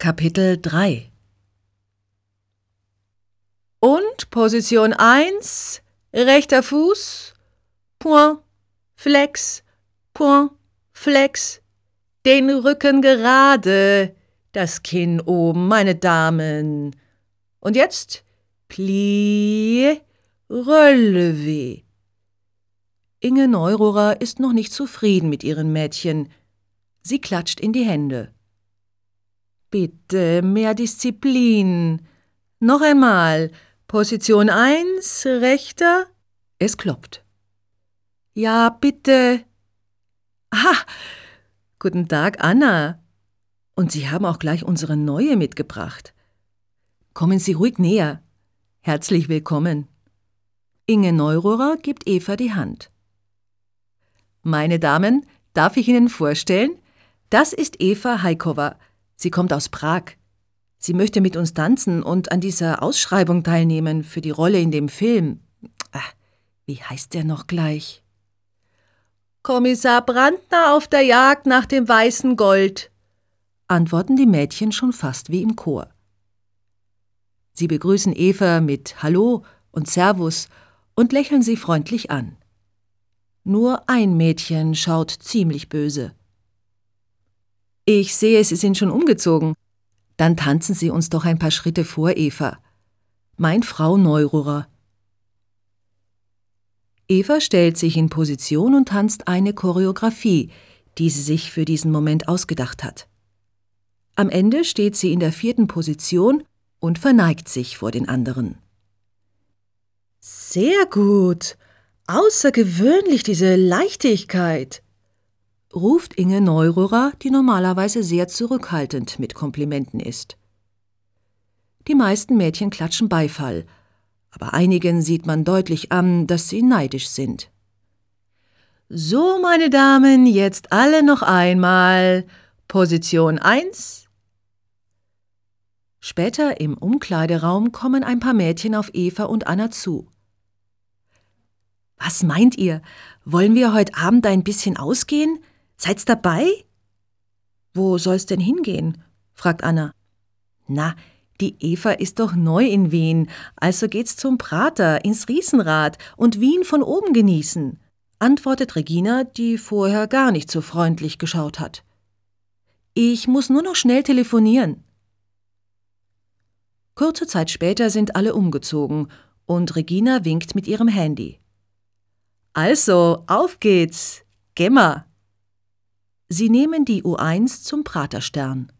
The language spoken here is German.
Kapitel 3 Und Position 1, rechter Fuß, Point, Flex, Point, Flex, den Rücken gerade, das Kinn oben, meine Damen. Und jetzt Plié, Relevé. Inge Neururer ist noch nicht zufrieden mit ihren Mädchen. Sie klatscht in die Hände. Bitte mehr Disziplin. Noch einmal. Position 1, rechter. Es klopft. Ja, bitte. Ah, guten Tag, Anna. Und Sie haben auch gleich unsere neue mitgebracht. Kommen Sie ruhig näher. Herzlich willkommen. Inge Neururer gibt Eva die Hand. Meine Damen, darf ich Ihnen vorstellen? Das ist Eva Heikova. Sie kommt aus Prag. Sie möchte mit uns tanzen und an dieser Ausschreibung teilnehmen für die Rolle in dem Film. Ach, wie heißt der noch gleich? Kommissar Brandner auf der Jagd nach dem weißen Gold, antworten die Mädchen schon fast wie im Chor. Sie begrüßen Eva mit Hallo und Servus und lächeln sie freundlich an. Nur ein Mädchen schaut ziemlich böse. Ich sehe, Sie sind schon umgezogen. Dann tanzen Sie uns doch ein paar Schritte vor, Eva. Mein Frau Neururer. Eva stellt sich in Position und tanzt eine Choreografie, die sie sich für diesen Moment ausgedacht hat. Am Ende steht sie in der vierten Position und verneigt sich vor den anderen. Sehr gut. Außergewöhnlich diese Leichtigkeit ruft Inge Neururer, die normalerweise sehr zurückhaltend mit Komplimenten ist. Die meisten Mädchen klatschen Beifall, aber einigen sieht man deutlich an, dass sie neidisch sind. So, meine Damen, jetzt alle noch einmal. Position 1. Später im Umkleideraum kommen ein paar Mädchen auf Eva und Anna zu. Was meint ihr? Wollen wir heute Abend ein bisschen ausgehen? Seid's dabei? Wo soll's denn hingehen? fragt Anna. Na, die Eva ist doch neu in Wien, also geht's zum Prater, ins Riesenrad und Wien von oben genießen, antwortet Regina, die vorher gar nicht so freundlich geschaut hat. Ich muss nur noch schnell telefonieren. Kurze Zeit später sind alle umgezogen und Regina winkt mit ihrem Handy. Also, auf geht's. Gemma. Sie nehmen die U1 zum Praterstern.